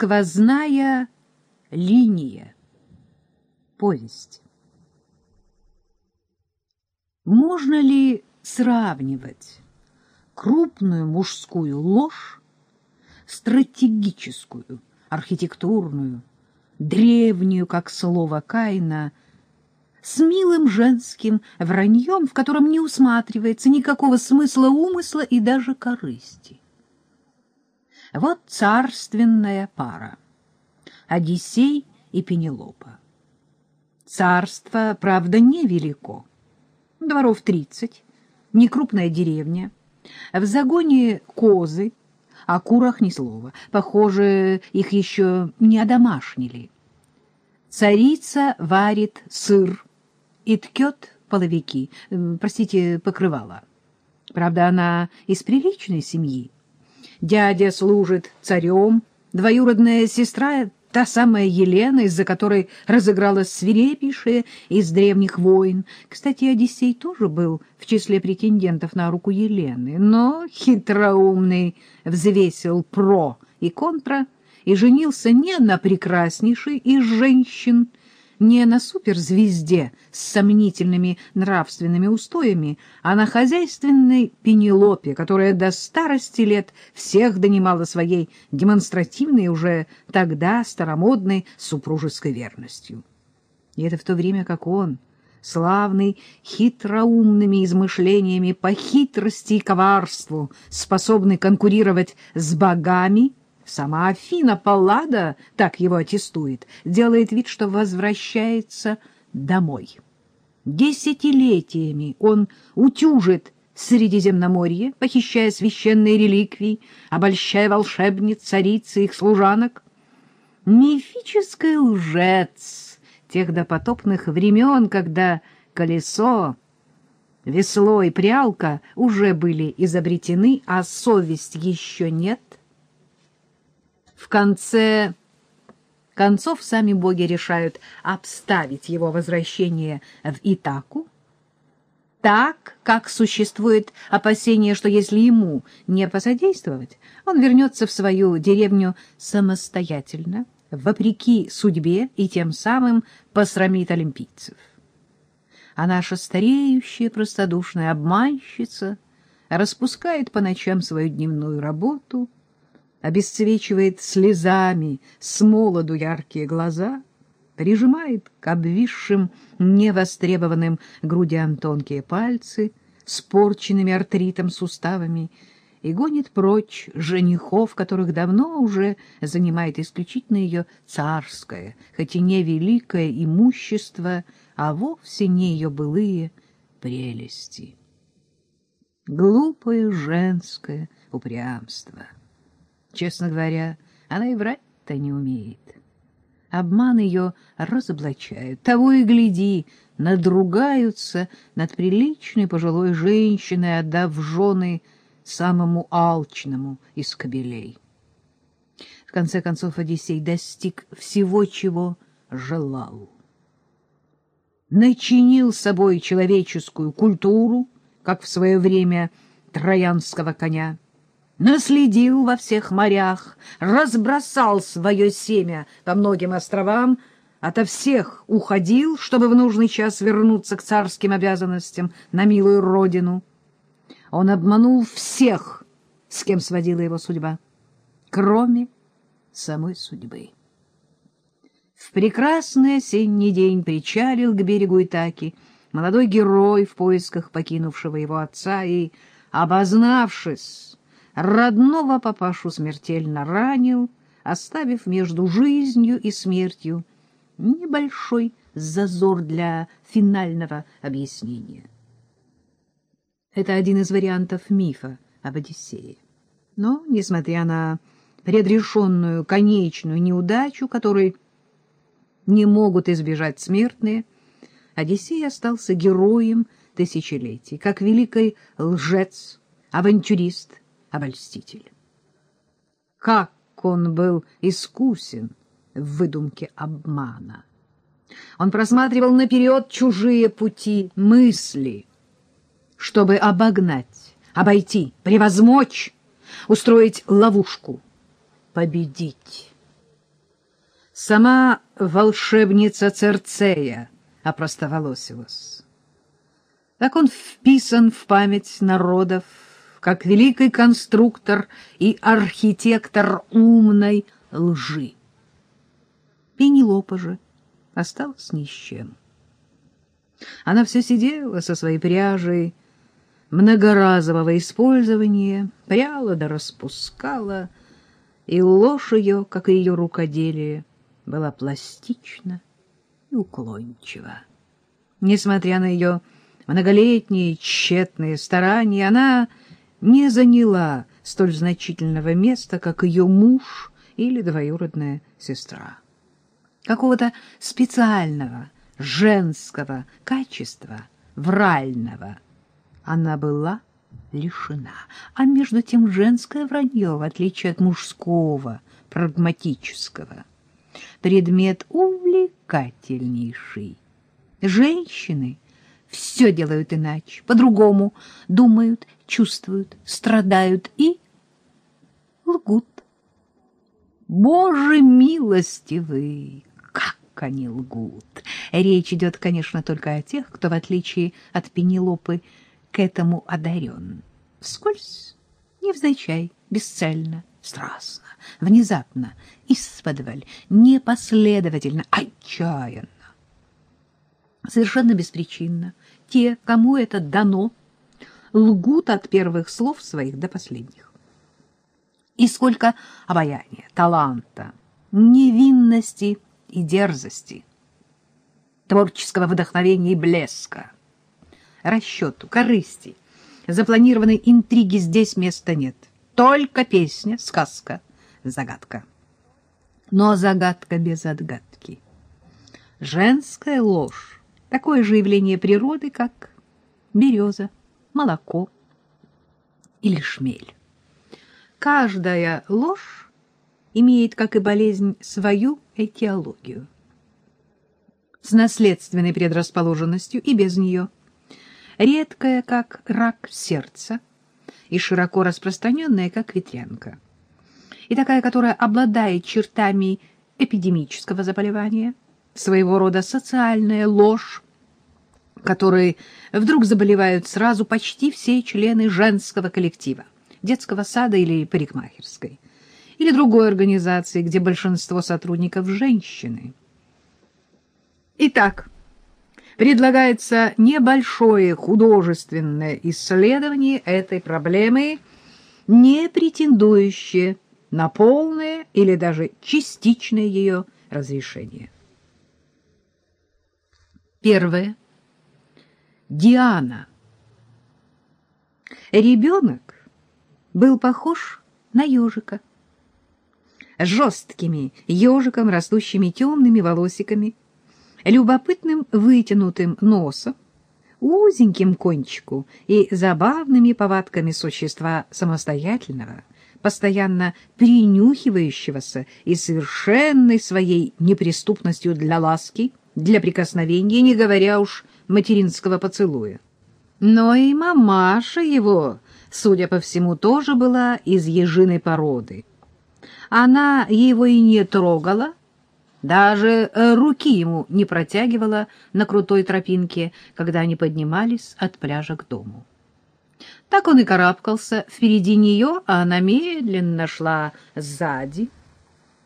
Сквозная линия. Повесть. Можно ли сравнивать крупную мужскую ложь, стратегическую, архитектурную, древнюю, как слово Каина, с милым женским враньем, в котором не усматривается никакого смысла умысла и даже корысти. Вот царственная пара — Одиссей и Пенелопа. Царство, правда, невелико, дворов тридцать, некрупная деревня, в загоне козы, о курах ни слова. Похоже, их еще не одомашнили. Царица варит сыр и ткет половики, простите, покрывала. Правда, она из приличной семьи. Дядя служит царем, двоюродная сестра — та самая Елена, из-за которой разыгралась свирепейшая из древних войн. Кстати, Одиссей тоже был в числе претендентов на руку Елены, но хитроумный взвесил про и контра и женился не на прекраснейшей из женщин, не на суперзвезде с сомнительными нравственными устоями, а на хозяйственной Пенелопе, которая до старости лет всех донимала своей демонстративной уже тогда старомодной супружеской верностью. И это в то время как он, славный хитроумными измышлениями по хитрости и коварству, способный конкурировать с богами, Сама Афина Паллада, так его аттестует, делает вид, что возвращается домой. Десятилетиями он утюжит Средиземноморье, похищая священные реликвии, обольщая волшебниц, цариц и их служанок. Мифический лжец тех допотопных времен, когда колесо, весло и прялка уже были изобретены, а совесть еще нет — в конце концов сами боги решают обставить его возвращение в Итаку так, как существует опасение, что если ему не посодействовать, он вернется в свою деревню самостоятельно, вопреки судьбе и тем самым посрамит олимпийцев. А наша стареющая простодушная обманщица распускает по ночам свою дневную работу — обесцвечивает слезами с молоду яркие глаза, прижимает к обвисшим невостребованным грудям тонкие пальцы с порченными артритом суставами и гонит прочь женихов, которых давно уже занимает исключительно ее царское, хоть и не великое имущество, а вовсе не ее былые прелести. Глупое женское упрямство — Честно говоря, она и врать-то не умеет. Обман ее разоблачает. Того и гляди, надругаются над приличной пожилой женщиной, отдав жены самому алчному из кобелей. В конце концов Одиссей достиг всего, чего желал. Начинил собой человеческую культуру, как в свое время троянского коня, наследил во всех морях, разбросал свое семя по многим островам, ото всех уходил, чтобы в нужный час вернуться к царским обязанностям на милую родину. Он обманул всех, с кем сводила его судьба, кроме самой судьбы. В прекрасный осенний день причалил к берегу Итаки молодой герой в поисках покинувшего его отца и, обознавшись, родного папашу смертельно ранил, оставив между жизнью и смертью небольшой зазор для финального объяснения. Это один из вариантов мифа об Одиссее. Но, несмотря на предрешенную конечную неудачу, которой не могут избежать смертные, Одиссей остался героем тысячелетий, как великий лжец, авантюрист, обольститель. Как он был искусен в выдумке обмана! Он просматривал наперед чужие пути мысли, чтобы обогнать, обойти, превозмочь, устроить ловушку, победить. Сама волшебница Церцея опростоволосилась. Так он вписан в память народов, как великий конструктор и архитектор умной лжи. Пенелопа же осталась ни с чем. Она все сидела со своей пряжей многоразового использования, пряла да распускала, и ложь ее, как и ее рукоделие, была пластична и уклончива. Несмотря на ее многолетние тщетные старания, она не заняла столь значительного места, как ее муж или двоюродная сестра. Какого-то специального женского качества, врального, она была лишена. А между тем женское вранье, в отличие от мужского, прагматического, предмет увлекательнейший. Женщины все делают иначе, по-другому, думают, чувствуют, страдают и лгут. Боже милостивый, как они лгут! Речь идет, конечно, только о тех, кто, в отличие от Пенелопы, к этому одарен. Вскользь, невзначай, бесцельно, страстно, внезапно, исподволь, непоследовательно, отчаянно. Совершенно беспричинно. Те, кому это дано, лгут от первых слов своих до последних. И сколько обаяния, таланта, невинности и дерзости, творческого вдохновения и блеска, расчету, корысти, запланированной интриги здесь места нет. Только песня, сказка, загадка. Но загадка без отгадки. Женская ложь — такое же явление природы, как береза, молоко или шмель. Каждая ложь имеет, как и болезнь, свою этиологию. С наследственной предрасположенностью и без нее. Редкая, как рак сердца, и широко распространенная, как ветрянка. И такая, которая обладает чертами эпидемического заболевания, своего рода социальная ложь, которой вдруг заболевают сразу почти все члены женского коллектива, детского сада или парикмахерской, или другой организации, где большинство сотрудников – женщины. Итак, предлагается небольшое художественное исследование этой проблемы, не претендующее на полное или даже частичное ее разрешение. Первое. Диана. Ребенок был похож на ежика. Жесткими ежиком, растущими темными волосиками, любопытным вытянутым носом, узеньким кончику и забавными повадками существа самостоятельного, постоянно принюхивающегося и совершенной своей неприступностью для ласки, для прикосновения, не говоря уж материнского поцелуя. Но и мамаша его, судя по всему, тоже была из ежиной породы. Она его и не трогала, даже руки ему не протягивала на крутой тропинке, когда они поднимались от пляжа к дому. Так он и карабкался впереди нее, а она медленно шла сзади,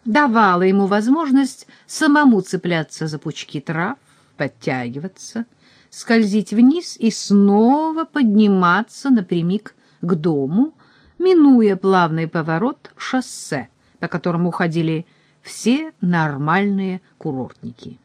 давала ему возможность самому цепляться за пучки трав, подтягиваться, скользить вниз и снова подниматься напрямик к дому, минуя плавный поворот шоссе, по которому уходили все нормальные курортники.